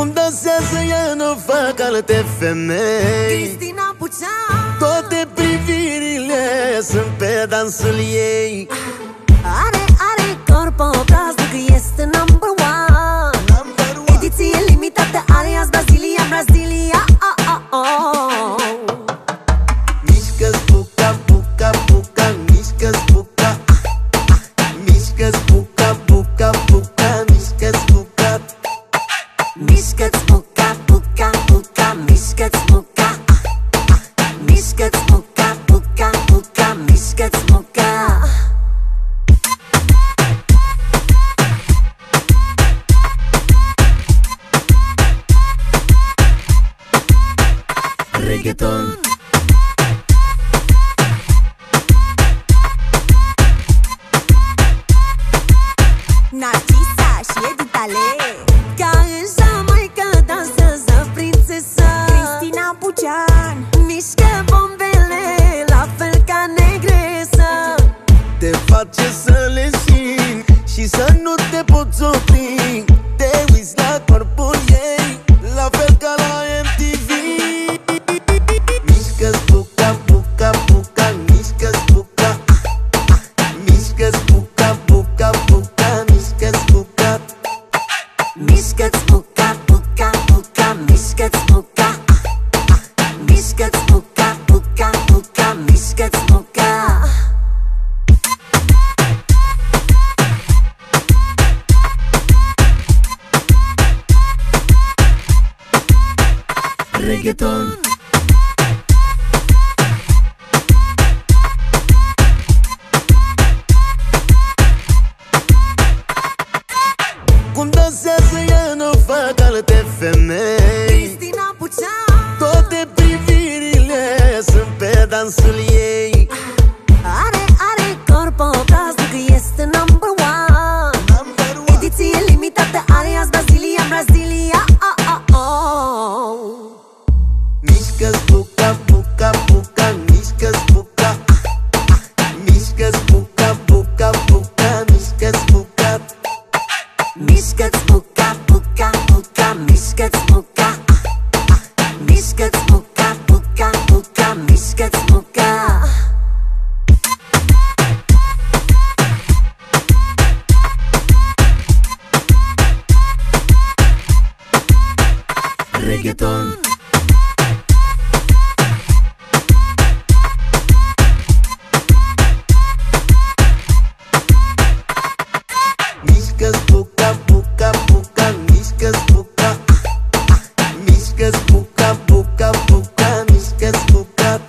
Cum dansează ea, nu fac alte femei. Cristina Pucean Toate privirile sunt pe dansul ei. Are, Miskets muka, buka, buka, miskets muka Miskets muka, buka, buka, miskets muka Reggaeton Narcisa, cheia de talento Cristina Bucean Mișcă bombele la fel ca negresa Te face să Mișcă-ți buca, buca, buca Mișcă-ți buca Reggaeton. Cum dansează ea, nu fac alte femei? Cristina Bucean Toate privirile sunt pe dansul ei Are, are corp obraznic, este number one Number one. Ediție limitată, alias Brazilia, Brazilia oh, oh, oh. Mișcă-ți buca, buca, buca Mișcă-ți buca ah, ah. Mișcă-ți buca, buca, buca Mișcă-ți buca Mișcă-ți buca, buca, buca Mișcă-ți buca reggaeton. Miscas boca, boca, boca, miscas boca. Miscas boca, boca, boca, miscas boca.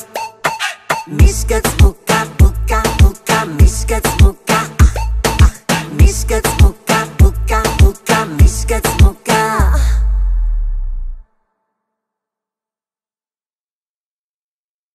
Miscas boca, boca, boca, miscas.